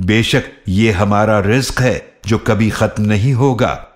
बेशक ये हमारा रिस्क है जो कभी खत्म नहीं होगा।